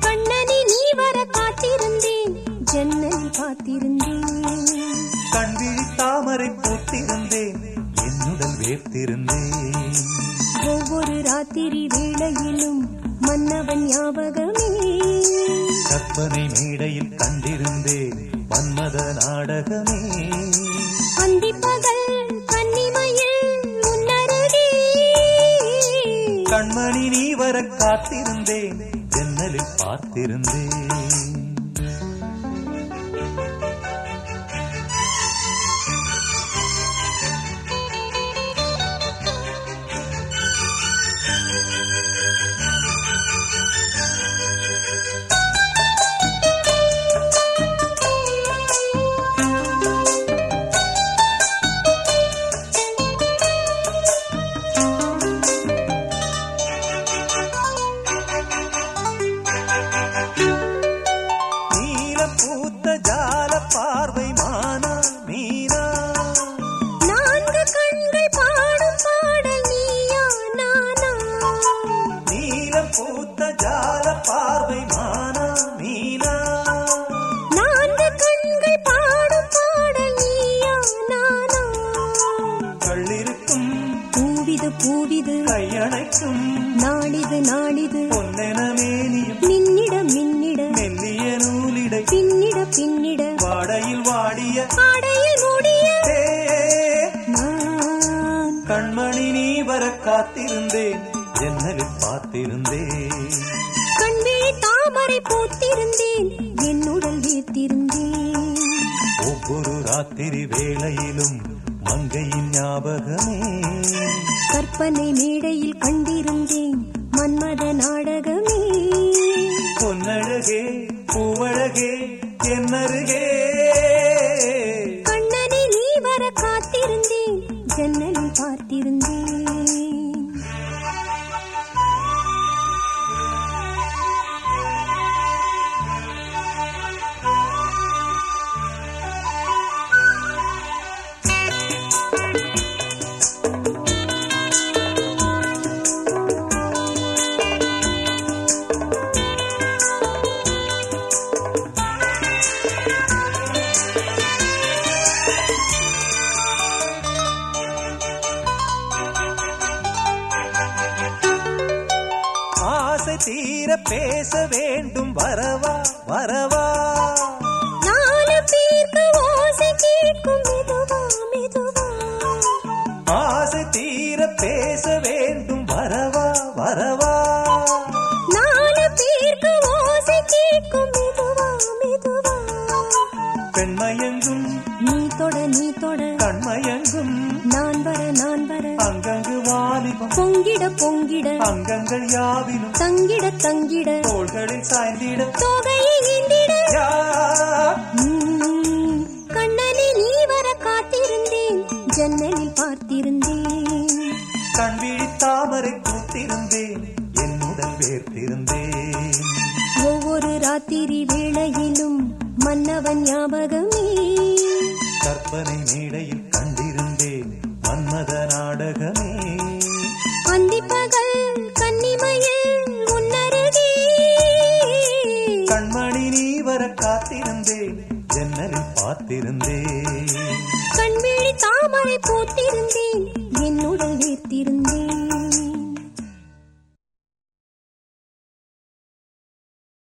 கண்ணனே நீ வர காத்திருந்தேன் ஜன்னல் காத்திருந்தேன் கண்விழி தாமரை போட்டிருந்தேன் என்னுடன் வேர்த்திருந்தேன். ஒவ்வொரு ராத்திரி வேளையிலும் மன்னவன் ஞாபகமே. கற்பனை மேடையில் வர காத்திருந்தேன். ஜன்னலில் பார்த்திருந்தேன். பூத்த ஜால பார்வை மானா மீனா. நான்கு கண்கள் பாடும் பாடல் கள்ளிருக்கும் பூவிது பூவிது கையணைக்கும் நாளிது நாளிது. பொன்னென மேனியும் மின்னிட மின்னிட மெல்லிய நூலிடை பின்னிட பின்னிட. வாடையில் வாடிய ஆடையில் மூடிய கண்மணி நீ வர காத்திருந்தேன். ஜன்னலில் பார்த்திருந்தேன். கண்விழி தாமரை பூத்திருந்தேன் என்னுடல் வீர்த்திருந்தேன். ஒவ்வொரு ராத்திரி வேளையிலும் மங்கையின் ஞாபகமே. கற்பனை மேடையில் கண்டிருந்தேன் மன்மத நாடகமே. பொன்னழகே பூவழகே என்னருகே. பேச வேண்டும். வரவா வரவா. நாலு பேருக்கு ஓசை கேட்கும் மெதுவா மெதுவா. ஆசை தீர பேச வேண்டும். வரவா வரவா. நாலு பேருக்கு ஓசை கேட்கும் மெதுவா மெதுவா. பெண்மயங்கும் நீ தொட நீ தொட. கண்மயங்கும் பொங்கிட பொங்கிட. அங்கங்கள் யாவிலும் தங்கிட தங்கிட. தோள்களில் சாய்ந்திட. தொகையை இந்திட யா உம், கண்ணனை நீ வர காத்திருந்தேன். ஜன்னலில் பார்த்திருந்தேன். கண்விழி தாமரை பூத்திருந்தேன். என்னுடன் வேர்த்திருந்தேன். ஒவ்வொரு ராத்திரி வேளையிலும் மன்னவன் ஞாபகமே. கற்பனை மேடையில் கண்டிருந்தேன். காத்திருந்தே பார்த்திருந்தேன் கண்விழி தாமரை போட்டிருந்தே